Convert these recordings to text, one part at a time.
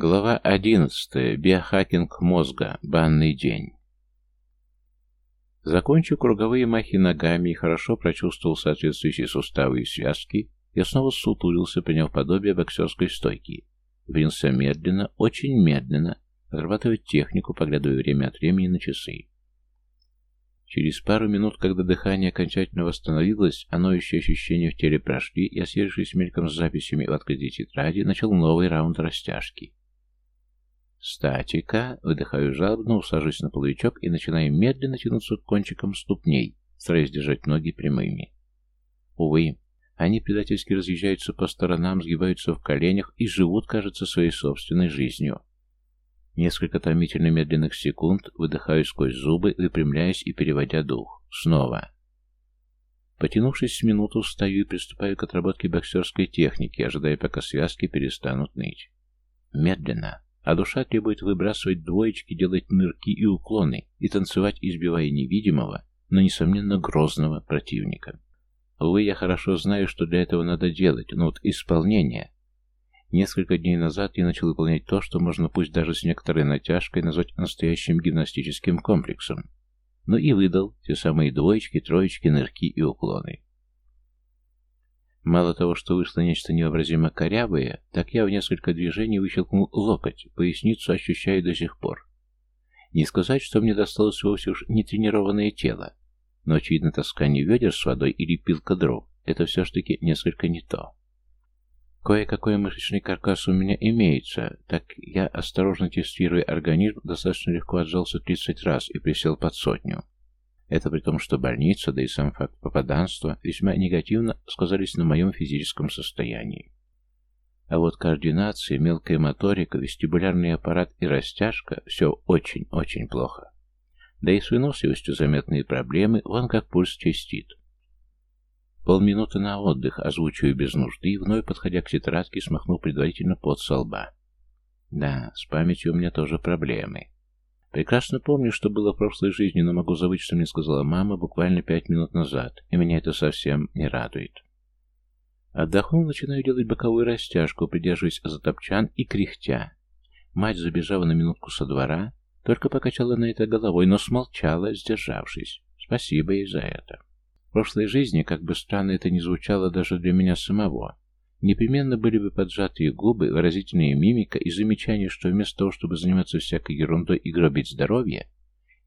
Глава 11. Биохакинг мозга. Банный день. Закончив круговые махи ногами и хорошо прочувствовал соответствующие суставы и связки, я снова сутулился, приняв подобие боксерской стойки. Принялся медленно, очень медленно, отрабатывать технику, поглядывая время от времени на часы. Через пару минут, когда дыхание окончательно восстановилось, а ноющие ощущения в теле прошли, я, сверившись мельком с записями в открытой тетради, начал новый раунд растяжки. Статика. Выдыхаю жалобно, усаживаюсь на половичок и начинаю медленно тянуться к кончикам ступней, стараясь держать ноги прямыми. Увы, они предательски разъезжаются по сторонам, сгибаются в коленях и живут, кажется, своей собственной жизнью. Несколько томительно медленных секунд выдыхаю сквозь зубы, выпрямляясь и переводя дух. Снова. Потянувшись с минуту, встаю и приступаю к отработке боксерской техники, ожидая, пока связки перестанут ныть. Медленно а душа требует выбрасывать двоечки, делать нырки и уклоны и танцевать, избивая невидимого, но, несомненно, грозного противника. Увы, я хорошо знаю, что для этого надо делать, но вот исполнение... Несколько дней назад я начал выполнять то, что можно пусть даже с некоторой натяжкой назвать настоящим гимнастическим комплексом. Ну и выдал те самые двоечки, троечки, нырки и уклоны. Мало того, что вышло нечто невообразимо корявое, так я в несколько движений выщелкнул локоть, поясницу ощущаю до сих пор. Не сказать, что мне досталось вовсе уж нетренированное тело, но, очевидно, таскание ведер с водой или пилка дров — это все-таки несколько не то. Кое-какой мышечный каркас у меня имеется, так я, осторожно тестируя организм, достаточно легко отжался 30 раз и присел под сотню. Это при том, что больница, да и сам факт попаданства весьма негативно сказались на моем физическом состоянии. А вот координация, мелкая моторика, вестибулярный аппарат и растяжка – все очень-очень плохо. Да и с выносливостью заметные проблемы, вон как пульс частит. Полминуты на отдых, озвучиваю без нужды, вновь подходя к тетрадке, смахнув предварительно под со лба. Да, с памятью у меня тоже проблемы. Прекрасно помню, что было в прошлой жизни, но могу забыть, что мне сказала мама буквально пять минут назад, и меня это совсем не радует. Отдохнув, начинаю делать боковую растяжку, придерживаясь за топчан и кряхтя. Мать, забежала на минутку со двора, только покачала на это головой, но смолчала, сдержавшись. Спасибо ей за это. В прошлой жизни, как бы странно это ни звучало даже для меня самого, Непременно были бы поджатые губы, выразительная мимика и замечание, что вместо того, чтобы заниматься всякой ерундой и гробить здоровье,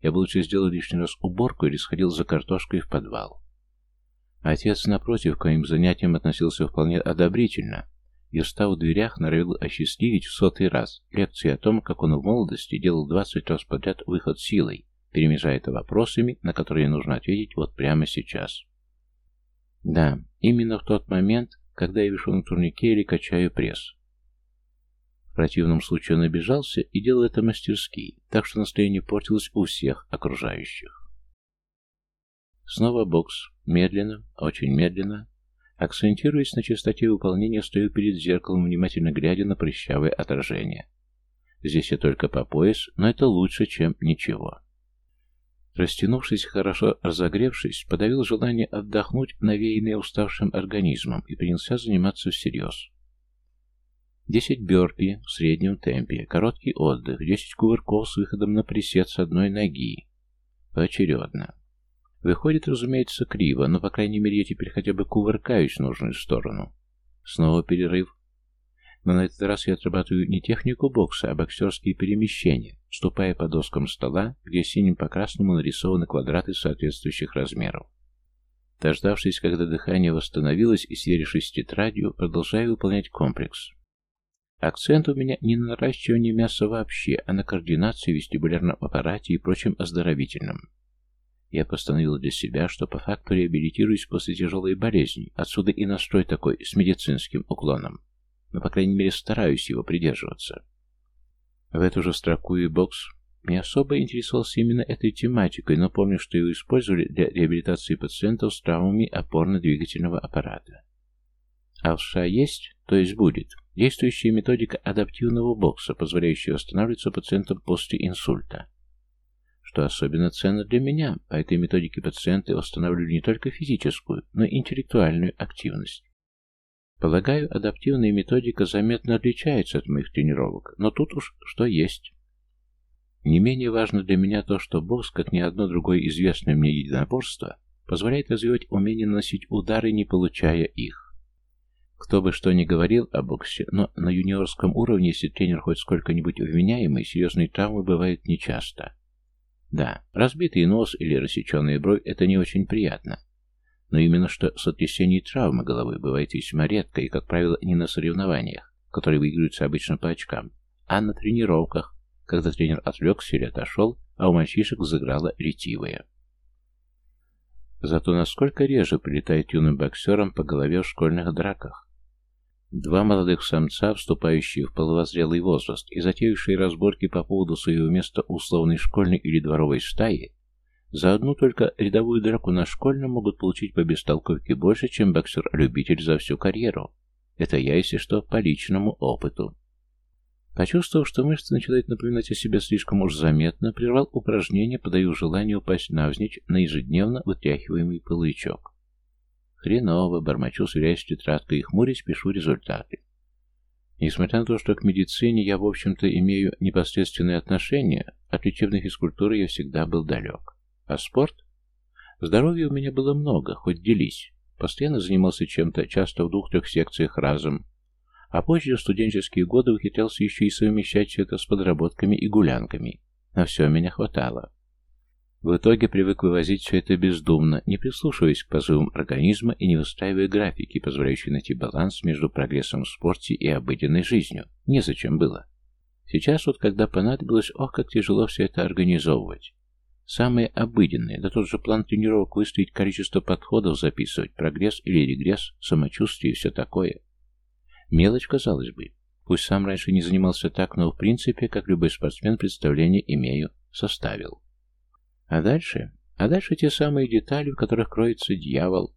я бы лучше сделал лишний раз уборку или сходил за картошкой в подвал. Отец, напротив, к моим занятиям относился вполне одобрительно и, встав в дверях, норовил осчастливить в сотый раз лекции о том, как он в молодости делал двадцать раз подряд выход силой, перемежая это вопросами, на которые нужно ответить вот прямо сейчас. Да, именно в тот момент, когда я вешу на турнике или качаю пресс. В противном случае он обижался и делал это мастерски, так что настроение портилось у всех окружающих. Снова бокс. Медленно, очень медленно. Акцентируясь на частоте выполнения, стою перед зеркалом, внимательно глядя на прыщавое отражение. Здесь я только по пояс, но это лучше, чем ничего. Растянувшись, хорошо разогревшись, подавил желание отдохнуть, навеянное уставшим организмом, и принялся заниматься всерьез. Десять бёрпи в среднем темпе, короткий отдых, десять кувырков с выходом на присед с одной ноги. Поочередно. Выходит, разумеется, криво, но, по крайней мере, я теперь хотя бы кувыркаюсь в нужную сторону. Снова перерыв, но на этот раз я отрабатываю не технику бокса, а боксерские перемещения, ступая по доскам стола, где синим по красному нарисованы квадраты соответствующих размеров. Дождавшись, когда дыхание восстановилось и сверившись тетрадью, продолжаю выполнять комплекс. Акцент у меня не на наращивании мяса вообще, а на координации в вестибулярном аппарате и прочем оздоровительном. Я постановил для себя, что по факту реабилитируюсь после тяжелой болезни, отсюда и настрой такой с медицинским уклоном но, по крайней мере, стараюсь его придерживаться. В эту же строку и бокс не особо интересовался именно этой тематикой, но помню, что его использовали для реабилитации пациентов с травмами опорно-двигательного аппарата. А в США есть, то есть будет, действующая методика адаптивного бокса, позволяющая восстанавливаться пациентам после инсульта. Что особенно ценно для меня, по этой методике пациенты восстанавливали не только физическую, но и интеллектуальную активность. Полагаю, адаптивная методика заметно отличается от моих тренировок, но тут уж что есть. Не менее важно для меня то, что бокс, как ни одно другое известное мне единоборство, позволяет развивать умение наносить удары, не получая их. Кто бы что ни говорил о боксе, но на юниорском уровне, если тренер хоть сколько-нибудь вменяемый, серьезные травмы бывают нечасто. Да, разбитый нос или рассеченная бровь – это не очень приятно. Но именно что сотрясение и травмы головы бывает весьма редко и, как правило, не на соревнованиях, которые выигрываются обычно по очкам, а на тренировках, когда тренер отвлекся или отошел, а у мальчишек заграла ретивая. Зато насколько реже прилетает юным боксерам по голове в школьных драках. Два молодых самца, вступающие в половозрелый возраст и затеявшие разборки по поводу своего места условной школьной или дворовой стаи, за одну только рядовую драку на школьном могут получить по бестолковке больше, чем боксер-любитель за всю карьеру. Это я, если что, по личному опыту. Почувствовав, что мышцы начинают напоминать о себе слишком уж заметно, прервал упражнение, подаю желание упасть навзничь на ежедневно вытряхиваемый половичок. Хреново, бормочу, сверяясь с тетрадкой и хмурясь, пишу результаты. Несмотря на то, что к медицине я, в общем-то, имею непосредственное отношение, от лечебной физкультуры я всегда был далек. А спорт? Здоровья у меня было много, хоть делись. Постоянно занимался чем-то, часто в двух-трех секциях разом. А позже, в студенческие годы, ухитрялся еще и совмещать все это с подработками и гулянками. На все меня хватало. В итоге привык вывозить все это бездумно, не прислушиваясь к позывам организма и не выстраивая графики, позволяющие найти баланс между прогрессом в спорте и обыденной жизнью. Незачем было. Сейчас вот, когда понадобилось, ох, как тяжело все это организовывать. Самые обыденные, да тот же план тренировок выставить, количество подходов записывать, прогресс или регресс, самочувствие и все такое. Мелочь, казалось бы. Пусть сам раньше не занимался так, но в принципе, как любой спортсмен, представление имею, составил. А дальше? А дальше те самые детали, в которых кроется дьявол.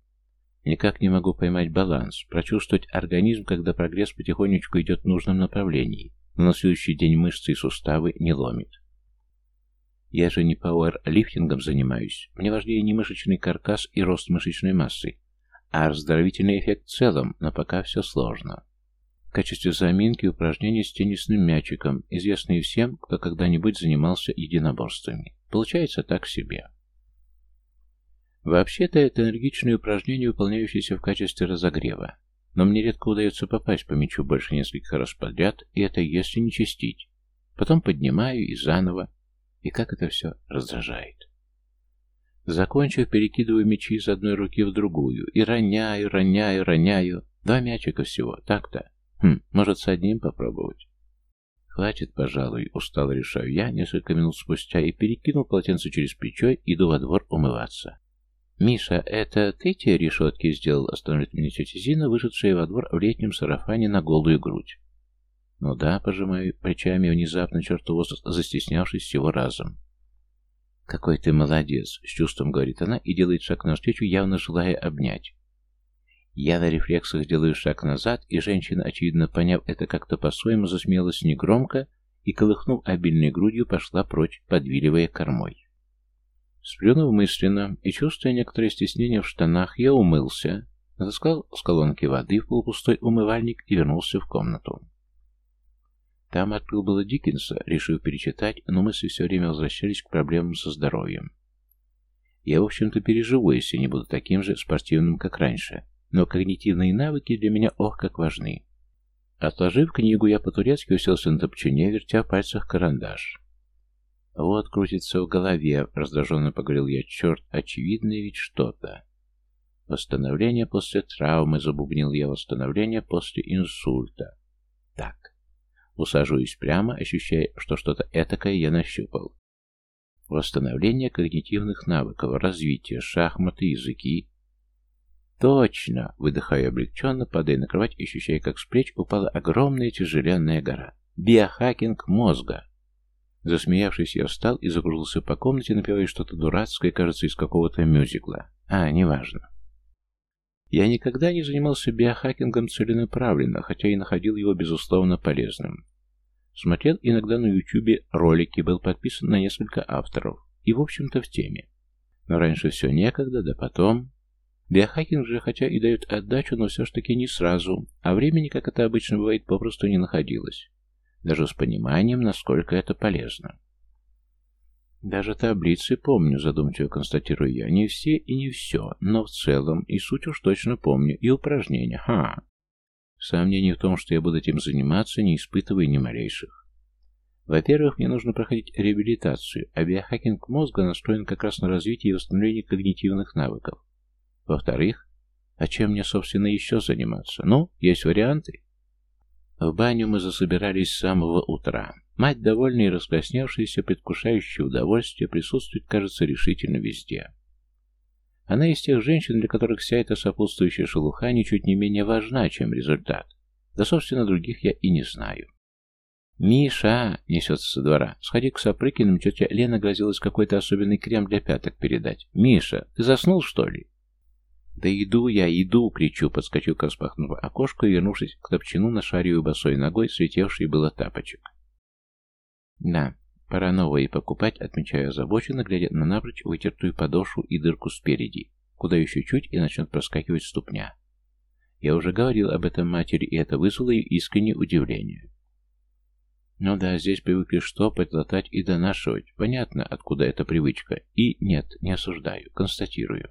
Никак не могу поймать баланс, прочувствовать организм, когда прогресс потихонечку идет в нужном направлении, но на следующий день мышцы и суставы не ломит. Я же не пауэрлифтингом занимаюсь. Мне важнее не мышечный каркас и рост мышечной массы, а оздоровительный эффект в целом, но пока все сложно. В качестве заминки упражнения с теннисным мячиком, известные всем, кто когда-нибудь занимался единоборствами. Получается так себе. Вообще-то это энергичные упражнения, выполняющиеся в качестве разогрева. Но мне редко удается попасть по мячу больше нескольких раз подряд, и это если не чистить. Потом поднимаю и заново, и как это все раздражает. Закончив, перекидываю мячи из одной руки в другую. И роняю, роняю, роняю. Два мячика всего, так-то. Хм, может, с одним попробовать? Хватит, пожалуй, устало решаю я несколько минут спустя и перекинул полотенце через плечо, иду во двор умываться. «Миша, это ты те решетки сделал?» — остановит меня тетя Зина, вышедшая во двор в летнем сарафане на голую грудь. Ну да, пожимаю плечами, внезапно чертову застеснявшись всего разом. «Какой ты молодец!» — с чувством говорит она и делает шаг навстречу, явно желая обнять. Я на рефлексах делаю шаг назад, и женщина, очевидно поняв это как-то по-своему, засмеялась негромко и, колыхнув обильной грудью, пошла прочь, подвиливая кормой. Сплюнув мысленно и чувствуя некоторое стеснение в штанах, я умылся, натаскал с колонки воды в полупустой умывальник и вернулся в комнату. Там открыл было Диккенса, решив перечитать, но мысли все время возвращались к проблемам со здоровьем. Я, в общем-то, переживу, если не буду таким же спортивным, как раньше, но когнитивные навыки для меня ох как важны. Отложив книгу, я по-турецки уселся на топчуне, вертя в пальцах карандаш. «Вот крутится в голове», — раздраженно поговорил я, — «черт, очевидно ведь что-то». «Восстановление после травмы», — забубнил я, — «восстановление после инсульта». «Так, Усаживаюсь прямо, ощущая, что что-то этакое я нащупал. Восстановление когнитивных навыков, развитие, шахматы, языки. Точно! Выдыхаю облегченно, падая на кровать, ощущая, как с плеч упала огромная тяжеленная гора. Биохакинг мозга. Засмеявшись, я встал и закружился по комнате, напевая что-то дурацкое, кажется, из какого-то мюзикла. А, неважно. Я никогда не занимался биохакингом целенаправленно, хотя и находил его, безусловно, полезным. Смотрел иногда на ютубе ролики, был подписан на несколько авторов и, в общем-то, в теме. Но раньше все некогда, да потом... Биохакинг же, хотя и дает отдачу, но все ж таки не сразу, а времени, как это обычно бывает, попросту не находилось. Даже с пониманием, насколько это полезно. Даже таблицы помню, задумчиво констатирую я. Не все и не все, но в целом и суть уж точно помню, и упражнения. Ха! Сомнений в том, что я буду этим заниматься, не испытываю ни малейших. Во-первых, мне нужно проходить реабилитацию, а биохакинг мозга настроен как раз на развитие и восстановление когнитивных навыков. Во-вторых, а чем мне, собственно, еще заниматься? Ну, есть варианты. В баню мы засобирались с самого утра. Мать, довольная и раскрасневшаяся, предвкушающая удовольствие, присутствует, кажется, решительно везде. Она из тех женщин, для которых вся эта сопутствующая шелуха ничуть не менее важна, чем результат. Да, собственно, других я и не знаю. «Миша!» — несется со двора. «Сходи к Сапрыкиным, тетя Лена грозилась какой-то особенный крем для пяток передать. Миша, ты заснул, что ли?» «Да иду я, иду!» — кричу, подскочив к распахнутому окошку и, вернувшись к топчину, нашариваю босой ногой, светевший было тапочек. «Да, пора новые покупать», — отмечаю озабоченно, глядя на напрочь вытертую подошву и дырку спереди, куда еще чуть и начнет проскакивать ступня. Я уже говорил об этом матери, и это вызвало ее искреннее удивление. Ну да, здесь привыкли штопать, латать и донашивать. Понятно, откуда эта привычка. И нет, не осуждаю, констатирую.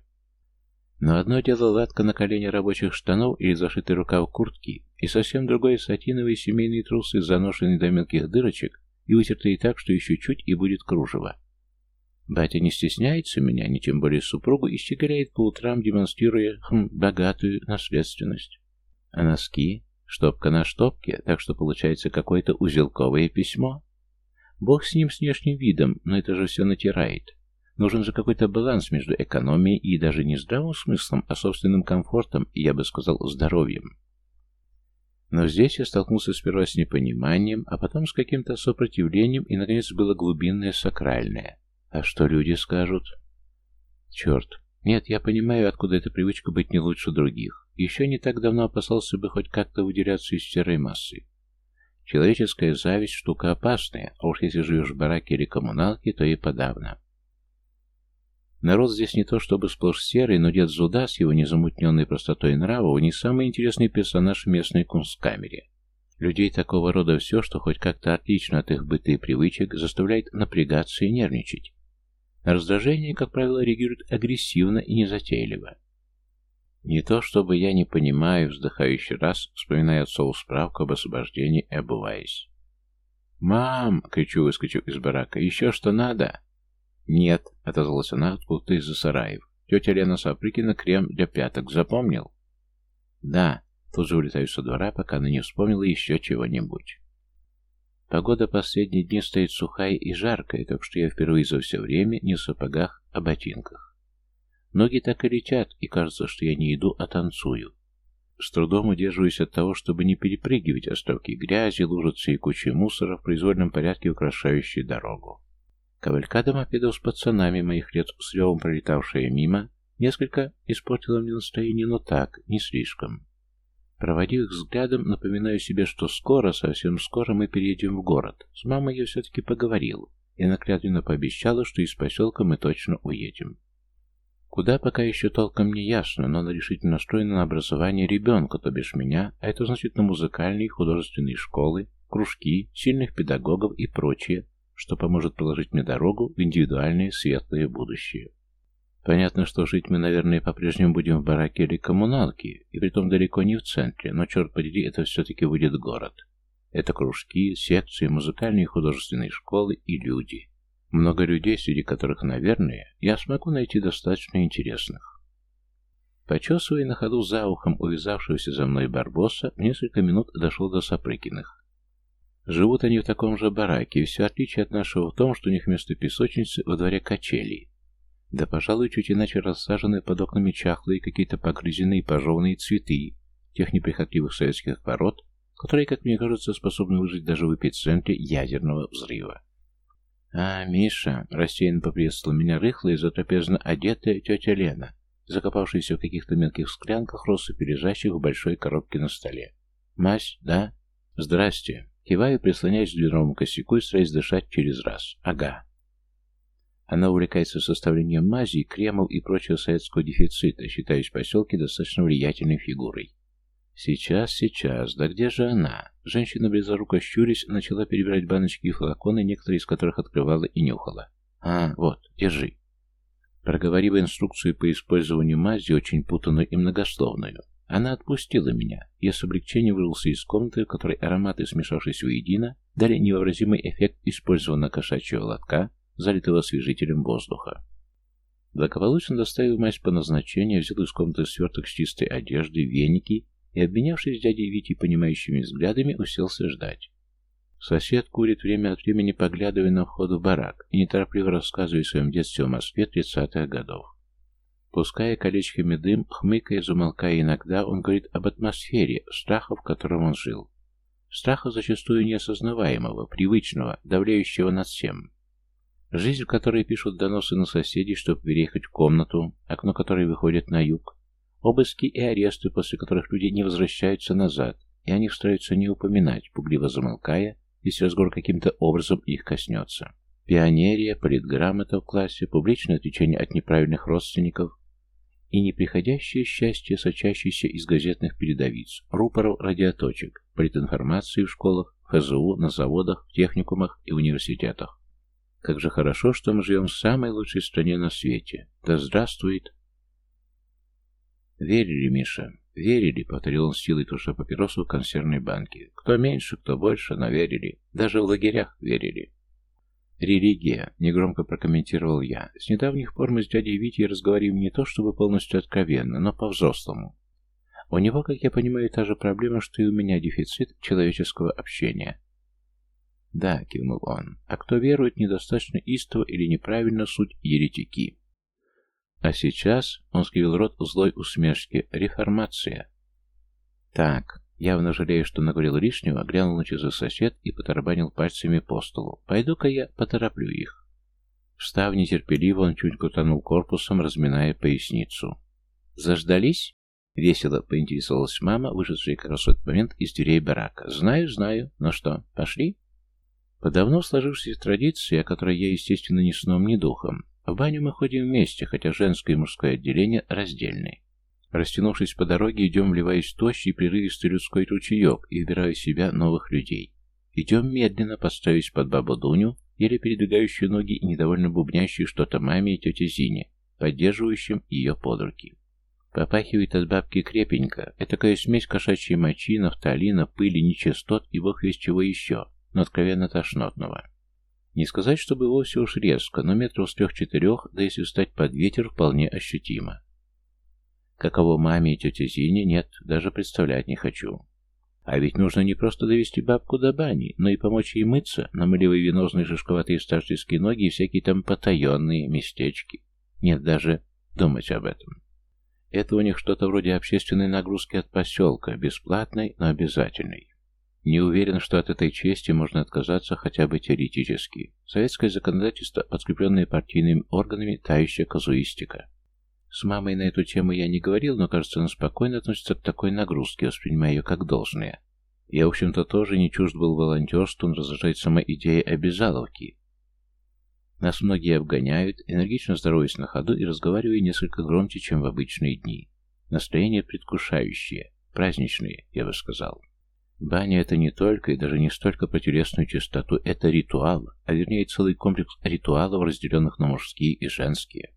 Но одно дело латка на колене рабочих штанов или зашитый рукав куртки, и совсем другое сатиновые семейные трусы, заношенные до мелких дырочек и вытертые так, что еще чуть и будет кружево. Батя не стесняется меня, ни тем более супругу, и щеголяет по утрам, демонстрируя хм, богатую наследственность. А носки? Штопка на штопке, так что получается какое-то узелковое письмо. Бог с ним с внешним видом, но это же все натирает. Нужен же какой-то баланс между экономией и даже не здравым смыслом, а собственным комфортом и, я бы сказал, здоровьем. Но здесь я столкнулся сперва с непониманием, а потом с каким-то сопротивлением, и, наконец, было глубинное сакральное. А что люди скажут? Черт. Нет, я понимаю, откуда эта привычка быть не лучше других. Еще не так давно опасался бы хоть как-то выделяться из серой массы. Человеческая зависть – штука опасная, а уж если живешь в бараке или коммуналке, то и подавно. Народ здесь не то чтобы сплошь серый, но дед Зуда с его незамутненной простотой нрава не самый интересный персонаж в местной кунсткамере. Людей такого рода все, что хоть как-то отлично от их быта и привычек, заставляет напрягаться и нервничать. Раздражение, как правило, реагируют агрессивно и незатейливо. Не то чтобы я не понимаю, вздыхающий раз, вспоминая отцову справку об освобождении и обуваясь. «Мам!» — кричу, выскочив из барака. «Еще что надо?» «Нет», — отозвалась она откуда-то из-за сараев. «Тетя Лена Сапрыкина крем для пяток. Запомнил?» «Да». Тут же улетаю со двора, пока она не вспомнила еще чего-нибудь. Погода последние дни стоит сухая и жаркая, так что я впервые за все время не в сапогах, а ботинках. Ноги так и летят, и кажется, что я не иду, а танцую. С трудом удерживаюсь от того, чтобы не перепрыгивать островки грязи, лужицы и кучи мусора в произвольном порядке, украшающие дорогу. Кавалькада мопедов с пацанами моих лет, с ревом пролетавшая мимо, несколько испортила мне настроение, но так, не слишком. Проводив их взглядом, напоминаю себе, что скоро, совсем скоро мы переедем в город. С мамой я все-таки поговорил, и она клятвенно пообещала, что из поселка мы точно уедем. Куда пока еще толком не ясно, но она решительно настроена на образование ребенка, то бишь меня, а это значит на музыкальные и художественные школы, кружки, сильных педагогов и прочее, что поможет проложить мне дорогу в индивидуальное светлое будущее. Понятно, что жить мы, наверное, по-прежнему будем в бараке или коммуналке, и притом далеко не в центре, но, черт подери, это все-таки будет город. Это кружки, секции, музыкальные и художественные школы и люди. Много людей, среди которых, наверное, я смогу найти достаточно интересных. Почесывая на ходу за ухом увязавшегося за мной барбоса, несколько минут дошел до Сапрыкиных. Живут они в таком же бараке, и все отличие от нашего в том, что у них вместо песочницы во дворе качели. Да, пожалуй, чуть иначе рассажены под окнами чахлые какие-то погрызенные пожеванные цветы тех неприхотливых советских пород, которые, как мне кажется, способны выжить даже в эпицентре ядерного взрыва. «А, Миша!» — рассеянно поприветствовала меня рыхлая, затрапезно одетая тетя Лена, закопавшаяся в каких-то мелких склянках россыпи, лежащих в большой коробке на столе. «Мась, да?» «Здрасте!» Киваю, прислоняясь к дверному косяку и стараясь дышать через раз. Ага. Она увлекается составлением мазей, кремов и прочего советского дефицита, считаясь в поселке достаточно влиятельной фигурой. Сейчас, сейчас, да где же она? Женщина близоруко щурясь начала перебирать баночки и флаконы, некоторые из которых открывала и нюхала. А, вот, держи. Проговорив инструкцию по использованию мази, очень путанную и многословную, она отпустила меня. Я с облегчением вырвался из комнаты, в которой ароматы, смешавшись воедино, дали невообразимый эффект использованного кошачьего лотка, залитого освежителем воздуха. Благополучно доставив мазь по назначению, взял из комнаты сверток с чистой одеждой, веники и, обменявшись с дядей Витей понимающими взглядами, уселся ждать. Сосед курит время от времени, поглядывая на вход в барак и неторопливо рассказывая о своем детстве в Москве 30-х годов. Пуская колечками дым, хмыкая, замолкая иногда, он говорит об атмосфере, страха, в котором он жил. Страха зачастую неосознаваемого, привычного, давляющего над всем. Жизнь, в которой пишут доносы на соседей, чтобы переехать в комнату, окно которой выходит на юг. Обыски и аресты, после которых люди не возвращаются назад, и о них стараются не упоминать, пугливо замолкая, если разговор каким-то образом их коснется. Пионерия, политграмота в классе, публичное отвечание от неправильных родственников и неприходящее счастье, сочащееся из газетных передовиц, рупоров радиоточек, политинформации в школах, ФЗУ, на заводах, техникумах и университетах. Как же хорошо, что мы живем в самой лучшей стране на свете. Да здравствует... Верили, Миша, верили, повторил он силой туша папиросу в консервной банке. Кто меньше, кто больше, но верили. Даже в лагерях верили. «Религия», — негромко прокомментировал я. «С недавних пор мы с дядей Витей разговариваем не то чтобы полностью откровенно, но по-взрослому. У него, как я понимаю, та же проблема, что и у меня дефицит человеческого общения. «Да», — кивнул он, — «а кто верует недостаточно истово или неправильно, суть еретики». А сейчас он скривил рот злой усмешки. Реформация. Так, явно жалею, что наговорил лишнего, глянул на часы сосед и потарабанил пальцами по столу. Пойду-ка я потороплю их. Встав нетерпеливо, он чуть крутанул корпусом, разминая поясницу. «Заждались?» — весело поинтересовалась мама, вышедшая как раз в этот момент из дверей барака. «Знаю, знаю. Ну что, пошли?» По давно сложившейся традиции, о которой я, естественно, ни сном, ни духом, в баню мы ходим вместе, хотя женское и мужское отделение раздельные. Растянувшись по дороге, идем, вливаясь в тощий, прерывистый людской ручеек и выбирая себя новых людей. Идем медленно, подставясь под бабу Дуню, еле передвигающую ноги и недовольно бубнящую что-то маме и тете Зине, поддерживающим ее под руки. Попахивает от бабки крепенько. Это такая смесь кошачьей мочи, нафталина, пыли, нечистот и бог весь чего еще но откровенно тошнотного. Не сказать, чтобы вовсе уж резко, но метров с трех-четырех, да если встать под ветер, вполне ощутимо. Каково маме и тете Зине, нет, даже представлять не хочу. А ведь нужно не просто довести бабку до бани, но и помочь ей мыться, намыливая венозные шишковатые старческие ноги и всякие там потаенные местечки. Нет, даже думать об этом. Это у них что-то вроде общественной нагрузки от поселка, бесплатной, но обязательной. Не уверен, что от этой чести можно отказаться хотя бы теоретически. Советское законодательство, подкрепленное партийными органами, тающая казуистика. С мамой на эту тему я не говорил, но, кажется, она спокойно относится к такой нагрузке, воспринимая ее как должное. Я, в общем-то, тоже не чужд был волонтерству, он раздражает сама идея обязаловки. Нас многие обгоняют, энергично здороваясь на ходу и разговаривая несколько громче, чем в обычные дни. Настроение предвкушающее, праздничное, я бы сказал. Баня — это не только и даже не столько про телесную чистоту, это ритуал, а вернее целый комплекс ритуалов, разделенных на мужские и женские.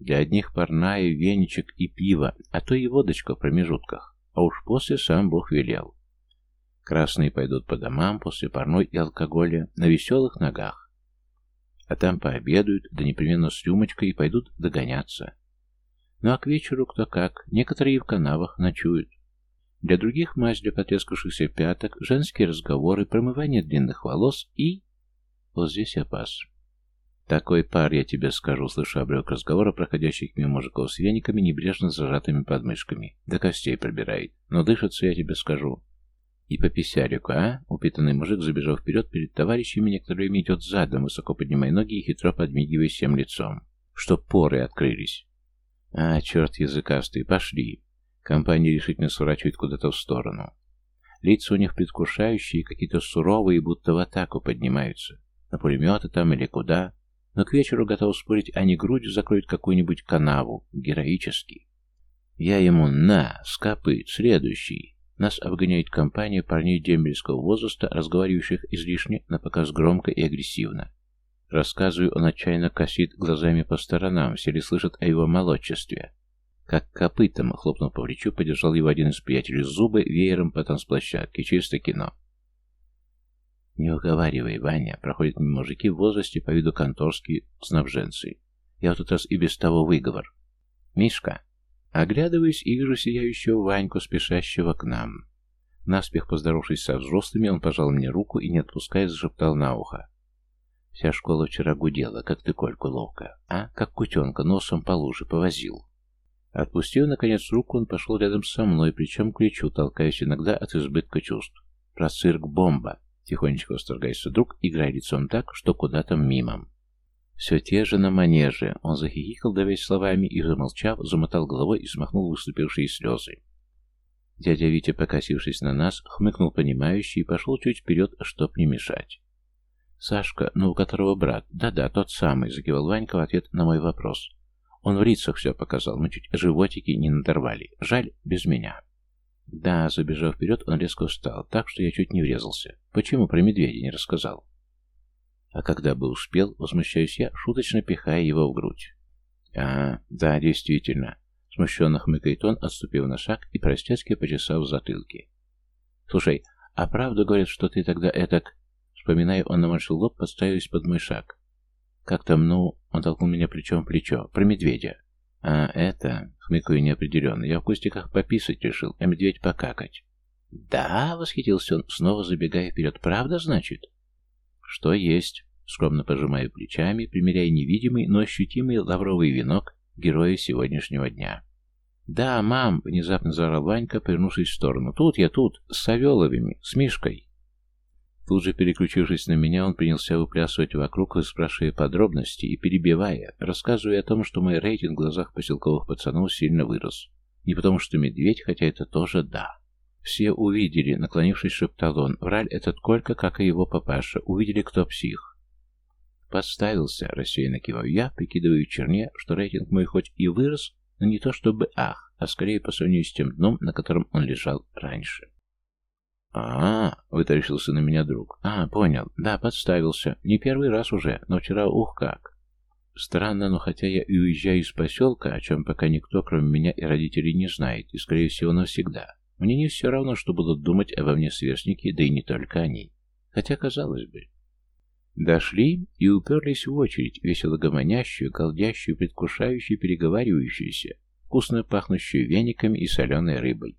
Для одних парная, веничек и пиво, а то и водочка в промежутках, а уж после сам Бог велел. Красные пойдут по домам после парной и алкоголя на веселых ногах. А там пообедают, да непременно с рюмочкой и пойдут догоняться. Ну а к вечеру кто как, некоторые и в канавах ночуют. Для других мазь для потрескавшихся пяток, женские разговоры, промывание длинных волос и... Вот здесь я пас. Такой пар, я тебе скажу, слышу обрек разговора, проходящих мимо мужиков с вениками, небрежно зажатыми подмышками. До костей пробирает. Но дышится, я тебе скажу. И по писярику, а? Упитанный мужик, забежал вперед перед товарищами, некоторое время идет задом, высоко поднимая ноги и хитро подмигивая всем лицом. Чтоб поры открылись. А, черт языкастый, пошли. Компания решительно сворачивает куда-то в сторону. Лица у них предвкушающие, какие-то суровые, будто в атаку поднимаются. На пулеметы там или куда. Но к вечеру готов спорить, они грудью закроют какую-нибудь канаву. Героически. Я ему «на, скопыт, следующий». Нас обгоняет компания парней дембельского возраста, разговаривающих излишне, на показ громко и агрессивно. Рассказываю, он отчаянно косит глазами по сторонам, все ли слышат о его молодчестве. Как копытом, хлопнув по плечу, подержал его один из приятелей зубы веером по танцплощадке. Чисто кино. Не уговаривай, Ваня. Проходят мимо мужики в возрасте по виду конторские снабженцы. Я в тот раз и без того выговор. Мишка. Оглядываясь и вижу сияющего Ваньку, спешащего к нам. Наспех поздоровавшись со взрослыми, он пожал мне руку и, не отпуская, зашептал на ухо. Вся школа вчера гудела, как ты Кольку ловко, а? Как кутенка, носом по луже повозил. Отпустив, наконец, руку, он пошел рядом со мной, причем к плечу, толкаясь иногда от избытка чувств. Про цирк бомба. Тихонечко восторгается друг, играя лицом так, что куда-то мимо. Все те же на манеже. Он захихикал, давясь словами, и, замолчав, замотал головой и смахнул выступившие слезы. Дядя Витя, покосившись на нас, хмыкнул понимающе и пошел чуть вперед, чтоб не мешать. «Сашка, ну у которого брат?» «Да-да, тот самый», — закивал Ванька в ответ на мой вопрос. «Он в лицах все показал, мы чуть животики не надорвали. Жаль, без меня». «Да», — забежав вперед, он резко встал, так что я чуть не врезался. «Почему про медведя не рассказал?» А когда бы успел, возмущаюсь я, шуточно пихая его в грудь. «А, да, действительно», — смущенно хмыкает он, отступив на шаг и простецки почесав затылки. «Слушай, а правда говорят, что ты тогда этак...» Вспоминая, он намочил лоб, подставившись под мой шаг. «Как там, ну...» — он толкнул меня плечом в плечо. «Про медведя». «А, это...» — хмыкаю неопределенно. «Я в кустиках пописать решил, а медведь покакать». «Да?» — восхитился он, снова забегая вперед. «Правда, значит?» «Что есть?» Скромно пожимаю плечами, примеряя невидимый, но ощутимый лавровый венок героя сегодняшнего дня. «Да, мам!» — внезапно заорал Ванька, повернувшись в сторону. «Тут я, тут, с Савеловыми, с Мишкой!» Тут же, переключившись на меня, он принялся выплясывать вокруг, выспрашивая подробности и перебивая, рассказывая о том, что мой рейтинг в глазах поселковых пацанов сильно вырос. Не потому что медведь, хотя это тоже да. Все увидели, наклонившись, шептал он. Враль этот Колька, как и его папаша, увидели, кто псих. Подставился, рассеянно киваю я, прикидываю в черне, что рейтинг мой хоть и вырос, но не то чтобы ах, а скорее по сравнению с тем дном, на котором он лежал раньше. А, -а, -а вытаращился на меня друг. «А, понял. Да, подставился. Не первый раз уже, но вчера ух как». Странно, но хотя я и уезжаю из поселка, о чем пока никто, кроме меня и родителей, не знает, и, скорее всего, навсегда, мне не все равно, что будут думать обо мне сверстники, да и не только они. Хотя, казалось бы. Дошли и уперлись в очередь, весело гомонящую, голдящую, предвкушающую, переговаривающуюся, вкусно пахнущую вениками и соленой рыбой.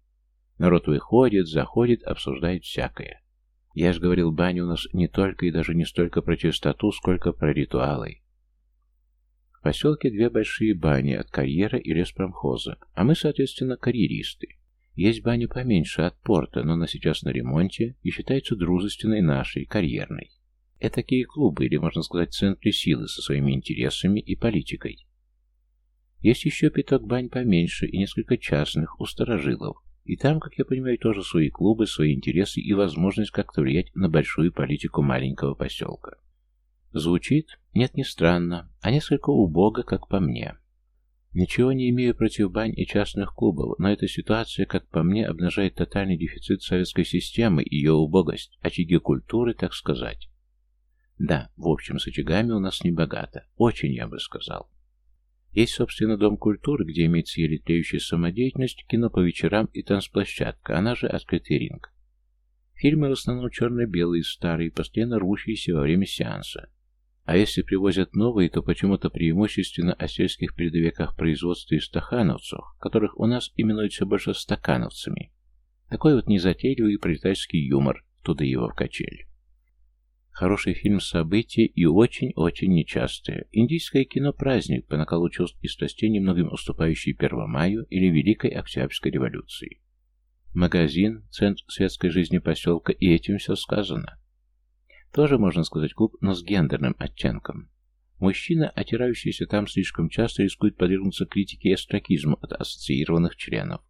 Народ выходит, заходит, обсуждает всякое. Я же говорил, баня у нас не только и даже не столько про чистоту, сколько про ритуалы. В поселке две большие бани от карьера и леспромхоза, а мы, соответственно, карьеристы. Есть баня поменьше от порта, но она сейчас на ремонте и считается дружественной нашей, карьерной. Это такие клубы, или, можно сказать, центры силы со своими интересами и политикой. Есть еще пяток бань поменьше и несколько частных у старожилов. И там, как я понимаю, тоже свои клубы, свои интересы и возможность как-то влиять на большую политику маленького поселка. Звучит? Нет, не странно, а несколько убого, как по мне. Ничего не имею против бань и частных клубов, но эта ситуация, как по мне, обнажает тотальный дефицит советской системы ее убогость, очаги культуры, так сказать. Да, в общем, с очагами у нас не богато. Очень, я бы сказал. Есть, собственно, Дом культуры, где имеется еле тлеющая самодеятельность, кино по вечерам и танцплощадка, она же открытый ринг. Фильмы в основном черно-белые, старые, постоянно рвущиеся во время сеанса. А если привозят новые, то почему-то преимущественно о сельских передовиках производства и стахановцев, которых у нас именуют все больше стакановцами. Такой вот незатейливый пролетарский юмор, туда его в качель. Хороший фильм события и очень-очень нечастое. Индийское кино праздник по накалу чувств и страстей, немногим уступающий Первомаю или Великой Октябрьской революции. Магазин, центр светской жизни поселка, и этим все сказано. Тоже, можно сказать, клуб, но с гендерным оттенком. Мужчина, отирающийся там слишком часто, рискует подвергнуться критике и астракизму от ассоциированных членов.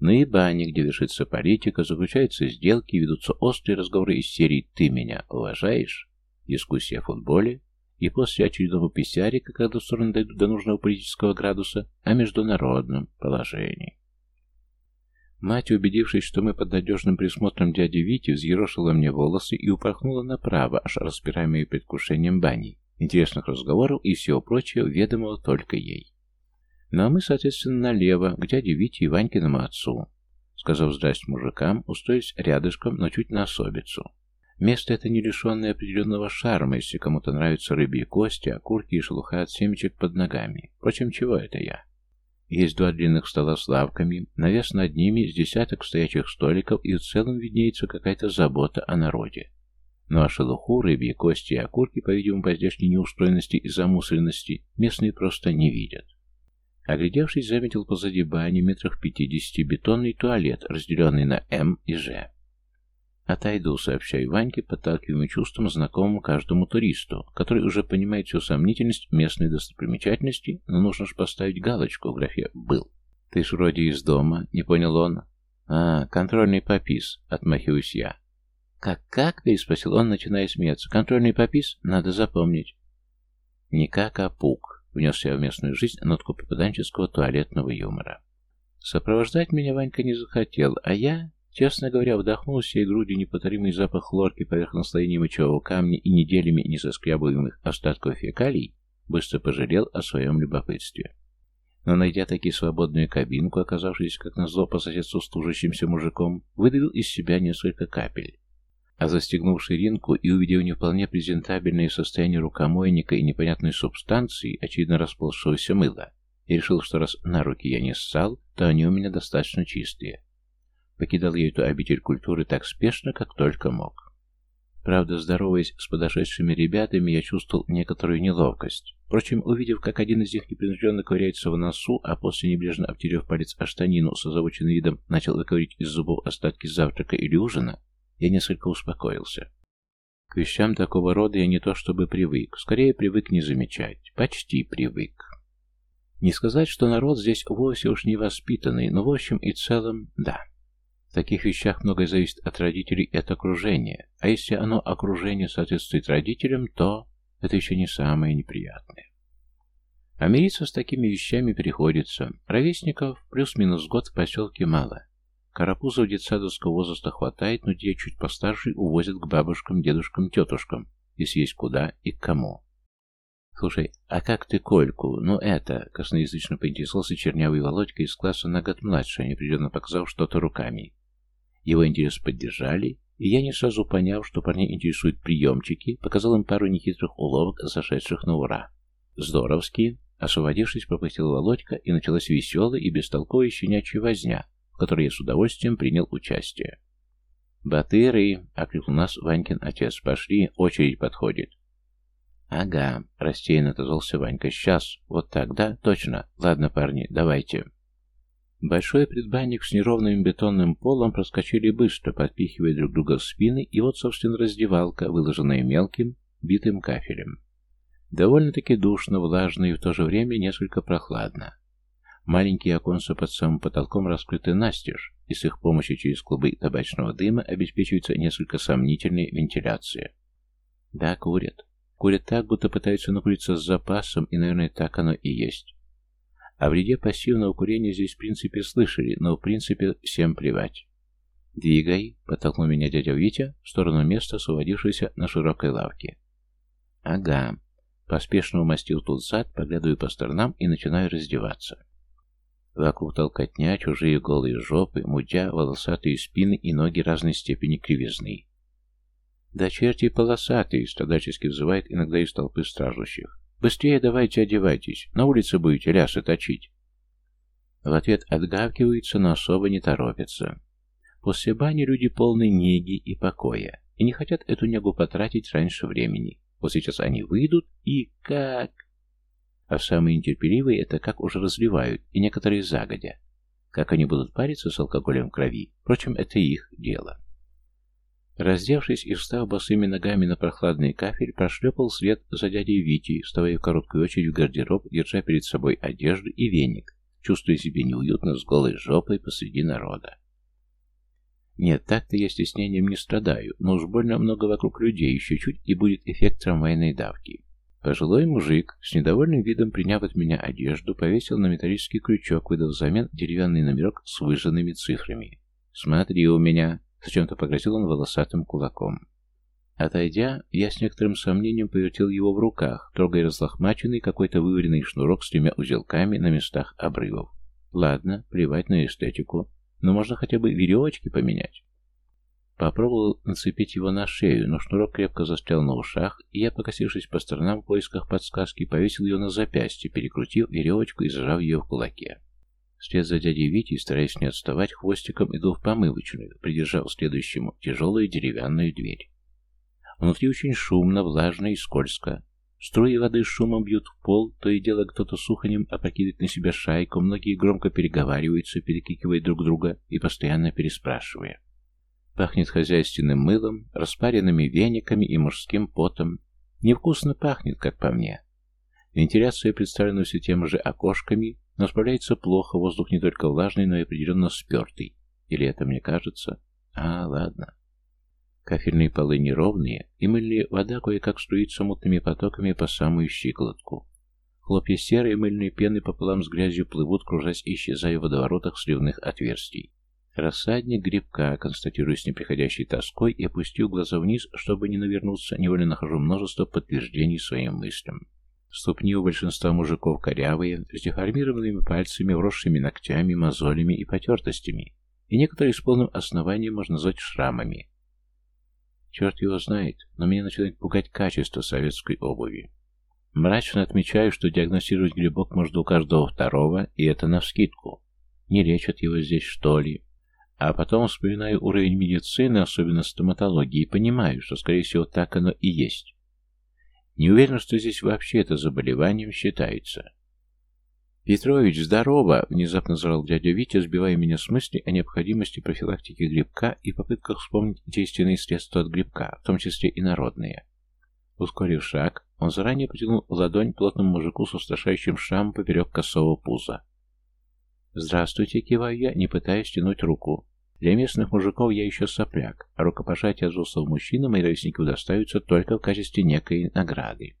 Ну и где вершится политика, заключаются сделки, ведутся острые разговоры из серии «Ты меня уважаешь?», дискуссия о футболе и после очередного писярика, когда стороны дойдут до нужного политического градуса, о международном положении. Мать, убедившись, что мы под надежным присмотром дяди Вити, взъерошила мне волосы и упорхнула направо, аж распираемые предвкушением бани, интересных разговоров и всего прочего, ведомого только ей. Ну а мы, соответственно, налево, к дяде Вите и Ванькиному отцу. Сказав здрасте мужикам, устроились рядышком, но чуть на особицу. Место это не лишенное определенного шарма, если кому-то нравятся рыбьи кости, окурки и шелуха от семечек под ногами. Впрочем, чего это я? Есть два длинных стола с лавками, навес над ними с десяток стоячих столиков, и в целом виднеется какая-то забота о народе. Ну а шелуху, рыбьи кости и окурки, по-видимому, по здешней неустроенности и замусоренности, местные просто не видят. Оглядевшись, заметил позади бани метрах пятидесяти бетонный туалет, разделенный на М и Ж. «Отойду», — сообщаю Ваньке, подталкиваемый чувством, знакомым каждому туристу, который уже понимает всю сомнительность местной достопримечательности, но нужно же поставить галочку в графе «был». «Ты ж вроде из дома», — не понял он. «А, контрольный попис», — отмахиваюсь я. «Как-как?» — переспросил он, начиная смеяться. «Контрольный попис? Надо запомнить». «Не как, а пук», — внес я в местную жизнь нотку попаданческого туалетного юмора. Сопровождать меня Ванька не захотел, а я Честно говоря, вдохнул всей грудью неповторимый запах хлорки поверх наслоения мочевого камня и неделями незаскрябываемых остатков фекалий, быстро пожалел о своем любопытстве. Но, найдя таки свободную кабинку, оказавшись, как назло, по соседству с служащимся мужиком, выдавил из себя несколько капель. А застегнув ширинку и увидев не презентабельное состояние рукомойника и непонятной субстанции, очевидно расползшегося мыла, и решил, что раз на руки я не ссал, то они у меня достаточно чистые. Покидал я эту обитель культуры так спешно, как только мог. Правда, здороваясь с подошедшими ребятами, я чувствовал некоторую неловкость. Впрочем, увидев, как один из них непринужденно ковыряется в носу, а после, небрежно обтерев палец о штанину, с озабоченным видом начал выковырить из зубов остатки завтрака или ужина, я несколько успокоился. К вещам такого рода я не то чтобы привык, скорее привык не замечать. Почти привык. Не сказать, что народ здесь вовсе уж не воспитанный, но в общем и целом, да. В таких вещах многое зависит от родителей и от окружения, а если оно окружение соответствует родителям, то это еще не самое неприятное. А мириться с такими вещами приходится. Ровесников плюс-минус год в поселке мало. Карапузов детсадовского возраста хватает, но те чуть постарше увозят к бабушкам, дедушкам, тетушкам, если есть куда и к кому. «Слушай, а как ты Кольку? Ну это...» — косноязычно поинтересовался чернявый Володька из класса на год младше, неопределенно показав что-то руками. Его интерес поддержали, и я, не сразу поняв, что парней интересуют приемчики, показал им пару нехитрых уловок, зашедших на ура. Здоровски, освободившись, пропустил Володька, и началась веселая и бестолковая щенячья возня, которой я с удовольствием принял участие. «Батыры!» — окликнул нас Ванькин отец. «Пошли, очередь подходит». «Ага», — растерянно отозвался Ванька. «Сейчас, вот так, да? Точно. Ладно, парни, давайте». Большой предбанник с неровным бетонным полом проскочили быстро, подпихивая друг друга в спины, и вот, собственно, раздевалка, выложенная мелким, битым кафелем. Довольно-таки душно, влажно и в то же время несколько прохладно. Маленькие оконца под самым потолком раскрыты настежь, и с их помощью через клубы табачного дыма обеспечивается несколько сомнительная вентиляция. Да, курят. Курят так, будто пытаются накуриться с запасом, и, наверное, так оно и есть. О вреде пассивного курения здесь в принципе слышали, но в принципе всем плевать. «Двигай», — подтолкнул меня дядя Витя в сторону места, освободившегося на широкой лавке. «Ага». Поспешно умастил тут зад, поглядываю по сторонам и начинаю раздеваться. Вокруг толкотня, чужие голые жопы, мудя, волосатые спины и ноги разной степени кривизны. «Да черти полосатые!» — страдачески взывает иногда из толпы стражущих. «Быстрее давайте одевайтесь, на улице будете лясы точить». В ответ отгавкиваются, но особо не торопятся. После бани люди полны неги и покоя, и не хотят эту негу потратить раньше времени. Вот сейчас они выйдут, и как... А самые нетерпеливые это как уже разливают, и некоторые загодя. Как они будут париться с алкоголем в крови, впрочем, это их дело. Раздевшись и встав босыми ногами на прохладный кафель, прошлепал след за дядей Витей, вставая в короткую очередь в гардероб, держа перед собой одежду и веник, чувствуя себя неуютно с голой жопой посреди народа. Нет, так-то я стеснением не страдаю, но уж больно много вокруг людей, еще чуть и будет эффект трамвайной давки. Пожилой мужик, с недовольным видом приняв от меня одежду, повесил на металлический крючок, выдав взамен деревянный номерок с выжженными цифрами. «Смотри у меня!» — зачем-то погрозил он волосатым кулаком. Отойдя, я с некоторым сомнением повертел его в руках, трогая разлохмаченный какой-то вываренный шнурок с тремя узелками на местах обрывов. Ладно, плевать на эстетику, но можно хотя бы веревочки поменять. Попробовал нацепить его на шею, но шнурок крепко застрял на ушах, и я, покосившись по сторонам в поисках подсказки, повесил ее на запястье, перекрутив веревочку и зажав ее в кулаке. Вслед за дядей Витей, стараясь не отставать, хвостиком иду в помывочную, придержав следующему тяжелую деревянную дверь. Внутри очень шумно, влажно и скользко. Струи воды шумом бьют в пол, то и дело кто-то суханем опрокидывает на себя шайку, многие громко переговариваются, перекикивая друг друга и постоянно переспрашивая. Пахнет хозяйственным мылом, распаренными вениками и мужским потом. Невкусно пахнет, как по мне. Вентиляция представлена все тем же окошками, но справляется плохо, воздух не только влажный, но и определенно спертый. Или это мне кажется? А, ладно. Кафельные полы неровные, и мыльная вода кое-как струится мутными потоками по самую щиколотку. Хлопья серой мыльной пены пополам с грязью плывут, кружась и исчезая в водоворотах сливных отверстий. Рассадник грибка, констатирую с неприходящей тоской и опустил глаза вниз, чтобы не навернуться, невольно нахожу множество подтверждений своим мыслям. Ступни у большинства мужиков корявые, с деформированными пальцами, вросшими ногтями, мозолями и потертостями, и некоторые с полным основанием можно назвать шрамами. Черт его знает, но меня начинает пугать качество советской обуви. Мрачно отмечаю, что диагностировать грибок можно у каждого второго, и это навскидку. Не лечат его здесь, что ли? А потом вспоминаю уровень медицины, особенно стоматологии, и понимаю, что, скорее всего, так оно и есть. Не уверен, что здесь вообще это заболеванием считается. «Петрович, здорово!» — внезапно зажал дядя Витя, сбивая меня с мысли о необходимости профилактики грибка и попытках вспомнить действенные средства от грибка, в том числе и народные. Ускорив шаг, он заранее потянул ладонь плотному мужику с устрашающим шрамом поперек косого пуза. «Здравствуйте!» — киваю я, не пытаясь тянуть руку. Для местных мужиков я еще сопляк, а рукопожатие от взрослого мужчины мои ровесники удостаются только в качестве некой награды.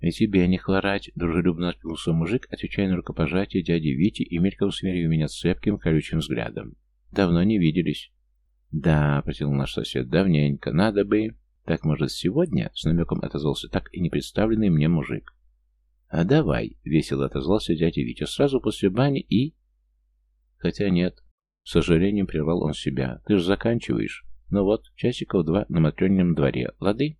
«И тебе не хворать», — дружелюбно отпился мужик, отвечая на рукопожатие дяди Вити и мельком смерив меня цепким, колючим взглядом. «Давно не виделись». «Да», — протянул наш сосед, — «давненько. Надо бы...» «Так, может, сегодня?» — с намеком отозвался так и не представленный мне мужик. «А давай», — весело отозвался дядя Витя, — «сразу после бани и...» «Хотя нет, с сожалением прервал он себя. «Ты же заканчиваешь. Ну вот, часиков два на Матрёнином дворе. Лады?»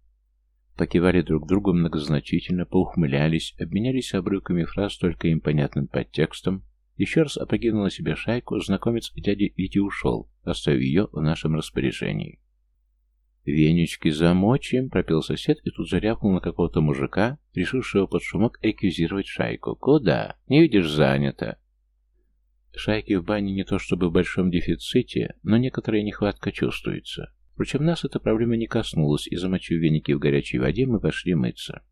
Покивали друг другу многозначительно, поухмылялись, обменялись обрывками фраз только им понятным подтекстом. Еще раз опрокинул на себя шайку, знакомец дяди Вити ушел, оставив ее в нашем распоряжении. «Венечки замочим», — пропел сосед и тут зарявкнул на какого-то мужика, решившего под шумок эквизировать шайку. «Куда? Не видишь, занято». Шайки в бане не то чтобы в большом дефиците, но некоторая нехватка чувствуется. Впрочем, нас эта проблема не коснулась, и замочив веники в горячей воде, мы пошли мыться.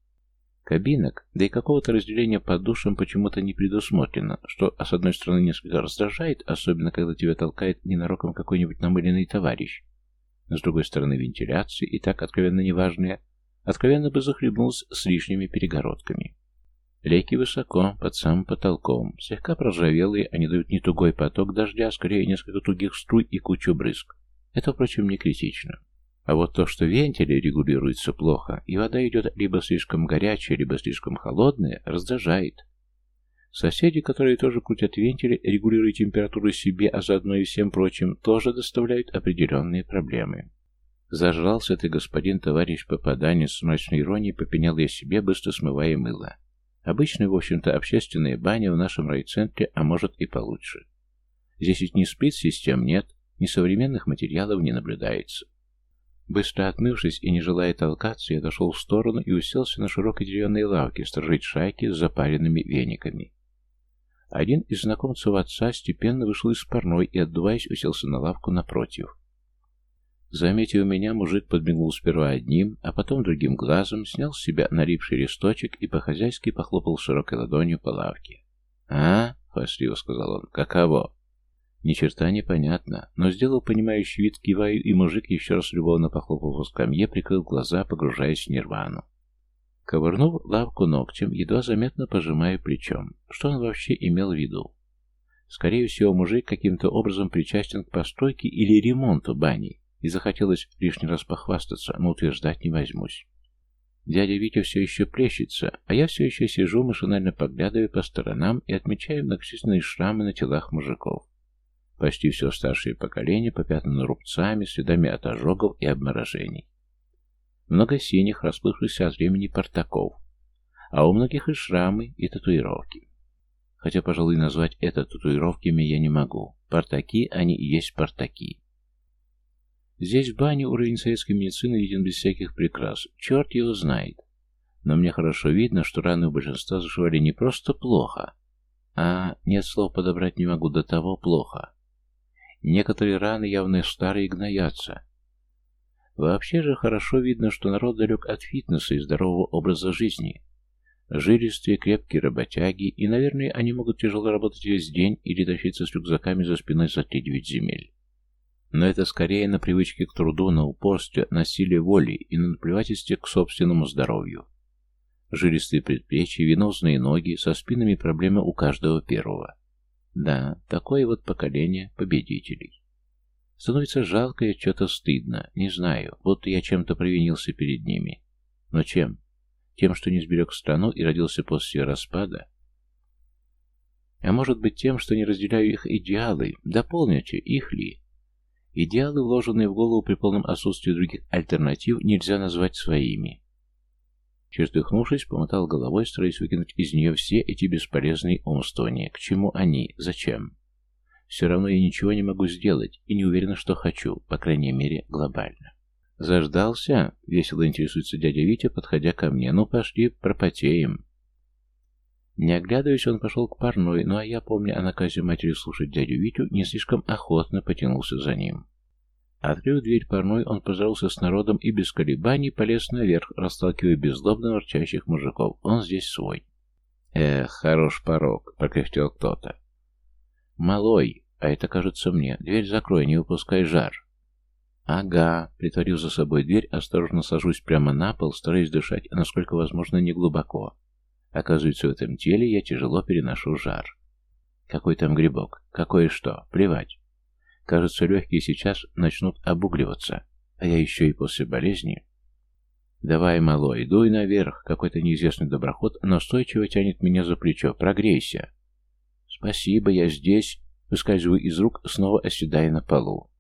Кабинок, да и какого-то разделения под душем почему-то не предусмотрено, что, а с одной стороны, несколько раздражает, особенно когда тебя толкает ненароком какой-нибудь намыленный товарищ. С другой стороны, вентиляции, и так откровенно неважные, откровенно бы захлебнулся с лишними перегородками. Леки высоко, под самым потолком, слегка проржавелые, они дают не тугой поток дождя, а скорее несколько тугих струй и кучу брызг. Это, впрочем, не критично. А вот то, что вентили регулируется плохо, и вода идет либо слишком горячая, либо слишком холодная, раздражает. Соседи, которые тоже крутят вентили, регулируя температуру себе, а заодно и всем прочим, тоже доставляют определенные проблемы. Зажрался ты, господин товарищ попаданец, с мрачной иронией попенял я себе, быстро смывая мыло. Обычная, в общем-то, общественная баня в нашем райцентре, а может и получше. Здесь ведь ни сплит-систем нет, ни современных материалов не наблюдается. Быстро отмывшись и не желая толкаться, я дошел в сторону и уселся на широкой деревянной лавке сторожить шайки с запаренными вениками. Один из знакомцев отца степенно вышел из парной и, отдуваясь, уселся на лавку напротив. Заметив меня, мужик подмигнул сперва одним, а потом другим глазом, снял с себя налипший листочек и по-хозяйски похлопал широкой ладонью по лавке. «А?» — хвастливо сказал он. «Каково?» Ни черта непонятно, но сделал понимающий вид, киваю, и мужик, еще раз любовно похлопав по скамье, прикрыл глаза, погружаясь в нирвану. Ковырнув лавку ногтем, едва заметно пожимая плечом. Что он вообще имел в виду? Скорее всего, мужик каким-то образом причастен к постройке или ремонту бани, и захотелось лишний раз похвастаться, но утверждать не возьмусь. Дядя Витя все еще плещется, а я все еще сижу, машинально поглядывая по сторонам и отмечаю многочисленные шрамы на телах мужиков. Почти все старшее поколение попятнано рубцами, следами от ожогов и обморожений. Много синих, расплывшихся от времени портаков, а у многих и шрамы, и татуировки. Хотя, пожалуй, назвать это татуировками я не могу. Портаки, они и есть портаки. Здесь в бане уровень советской медицины виден без всяких прикрас. Черт его знает. Но мне хорошо видно, что раны у большинства зашивали не просто плохо, а, нет слов подобрать не могу, до того плохо. Некоторые раны явно старые гноятся. Вообще же хорошо видно, что народ далек от фитнеса и здорового образа жизни. Жилистые, крепкие работяги, и, наверное, они могут тяжело работать весь день или тащиться с рюкзаками за спиной за девять земель. Но это скорее на привычке к труду, на упорстве, на силе воли и на наплевательстве к собственному здоровью. Жилистые предплечья, венозные ноги, со спинами проблемы у каждого первого. Да, такое вот поколение победителей. Становится жалко и что-то стыдно, не знаю, будто я чем-то провинился перед ними. Но чем? Тем, что не сберег страну и родился после распада? А может быть тем, что не разделяю их идеалы, дополните их ли? Идеалы, вложенные в голову при полном отсутствии других альтернатив, нельзя назвать своими. Чертыхнувшись, помотал головой, стараясь выкинуть из нее все эти бесполезные умствования. К чему они? Зачем? Все равно я ничего не могу сделать и не уверена, что хочу, по крайней мере, глобально. «Заждался?» — весело интересуется дядя Витя, подходя ко мне. «Ну, пошли, пропотеем». Не оглядываясь, он пошел к парной, ну а я, помня о наказе матери слушать дядю Витю, не слишком охотно потянулся за ним. Открыв дверь парной, он поздоровался с народом и без колебаний полез наверх, расталкивая беззлобно ворчащих мужиков. Он здесь свой. «Эх, хорош порог», — прокряхтел кто-то. «Малой, а это кажется мне, дверь закрой, не выпускай жар». «Ага», — притворив за собой дверь, осторожно сажусь прямо на пол, стараясь дышать, насколько возможно, неглубоко. Оказывается, в этом теле я тяжело переношу жар. Какой там грибок? Какое что? Плевать. Кажется, легкие сейчас начнут обугливаться. А я еще и после болезни. Давай, малой, дуй наверх. Какой-то неизвестный доброход настойчиво тянет меня за плечо. Прогрейся. Спасибо, я здесь. Выскальзываю из рук, снова оседая на полу.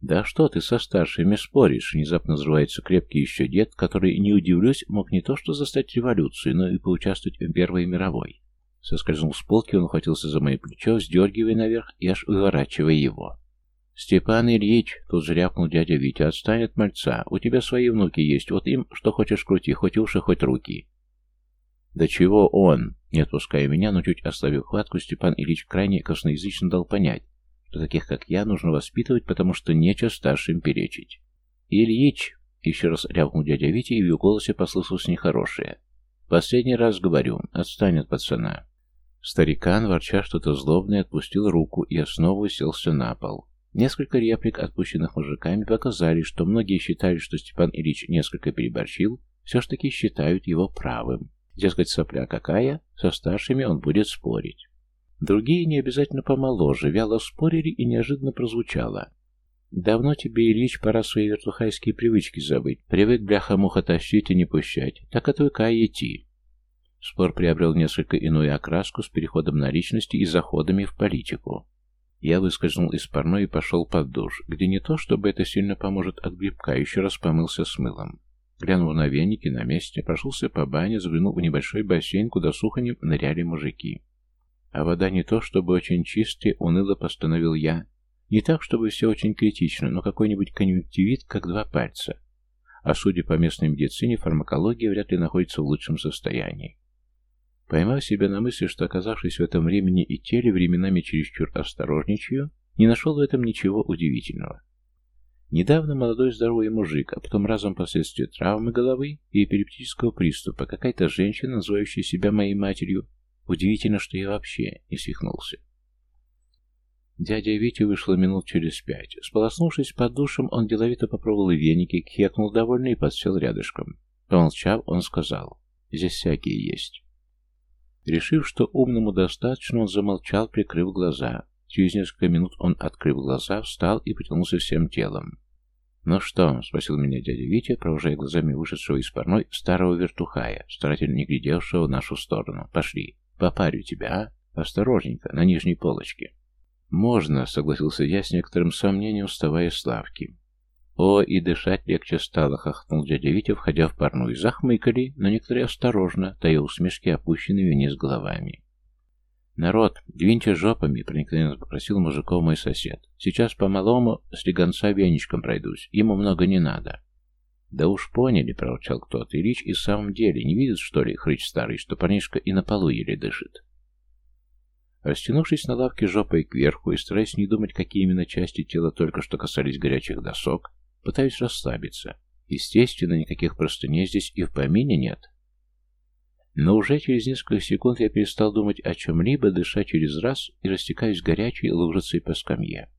«Да что ты со старшими споришь?» Внезапно взрывается крепкий еще дед, который, не удивлюсь, мог не то что застать революцию, но и поучаствовать в Первой мировой. Соскользнул с полки, он ухватился за мое плечо, сдергивая наверх и аж выворачивая его. «Степан Ильич!» — тут же рявкнул дядя Витя. «Отстань от мальца. У тебя свои внуки есть. Вот им что хочешь крути, хоть уши, хоть руки». «Да чего он?» Не отпуская меня, но чуть ослабив хватку, Степан Ильич крайне косноязычно дал понять, что таких, как я, нужно воспитывать, потому что нечего старшим перечить. «Ильич!» — еще раз рявкнул дядя Витя, и в его голосе послышалось нехорошее. «Последний раз говорю, отстань от пацана». Старикан, ворча что-то злобное, отпустил руку и снова уселся на пол. Несколько реплик, отпущенных мужиками, показали, что многие считали, что Степан Ильич несколько переборщил, все ж таки считают его правым. Дескать, сопля какая, со старшими он будет спорить. Другие, не обязательно помоложе, вяло спорили и неожиданно прозвучало. «Давно тебе, Ильич, пора свои вертухайские привычки забыть. Привык бляха-муха тащить и не пущать. Так отвыкай идти». Спор приобрел несколько иную окраску с переходом на личности и заходами в политику. Я выскользнул из парной и пошел под душ, где не то, чтобы это сильно поможет от грибка, еще раз помылся с мылом. Глянул на веники на месте, прошелся по бане, заглянул в небольшой бассейн, куда суханем ныряли мужики. А вода не то, чтобы очень чистая, уныло постановил я. Не так, чтобы все очень критично, но какой-нибудь конъюнктивит, как два пальца. А судя по местной медицине, фармакология вряд ли находится в лучшем состоянии. Поймав себя на мысли, что оказавшись в этом времени и теле временами чересчур осторожничаю, не нашел в этом ничего удивительного. Недавно молодой здоровый мужик, а потом разом последствия травмы головы и эпилептического приступа, какая-то женщина, называющая себя моей матерью, Удивительно, что я вообще не свихнулся. Дядя Витя вышел минут через пять. Сполоснувшись под душем, он деловито попробовал веники, кекнул довольно и подсел рядышком. Помолчав, он сказал, «Здесь всякие есть». Решив, что умному достаточно, он замолчал, прикрыв глаза. Через несколько минут он, открыв глаза, встал и потянулся всем телом. «Ну что?» — спросил меня дядя Витя, провожая глазами вышедшего из парной старого вертухая, старательно не глядевшего в нашу сторону. «Пошли, попарю тебя, а? Осторожненько, на нижней полочке». «Можно», — согласился я с некоторым сомнением, вставая с лавки. «О, и дышать легче стало», — хохнул дядя Витя, входя в парную. Захмыкали, но некоторые осторожно, тая усмешки, опущенными вниз головами. «Народ, двиньте жопами», — проникновенно попросил мужиков мой сосед. «Сейчас по-малому с легонца веничком пройдусь, ему много не надо». «Да уж поняли», — проворчал кто-то. «Ильич и в самом деле не видит, что ли, хрыч старый, что парнишка и на полу еле дышит». Растянувшись на лавке жопой кверху и стараясь не думать, какие именно части тела только что касались горячих досок, пытаюсь расслабиться. Естественно, никаких простыней здесь и в помине нет. Но уже через несколько секунд я перестал думать о чем-либо, дыша через раз и растекаюсь горячей лужицей по скамье.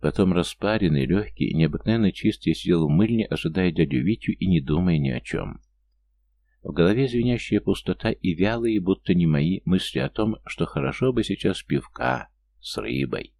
Потом распаренный, легкий и необыкновенно чистый я сидел в мыльне, ожидая дядю Витю и не думая ни о чем. В голове звенящая пустота и вялые, будто не мои, мысли о том, что хорошо бы сейчас пивка с рыбой.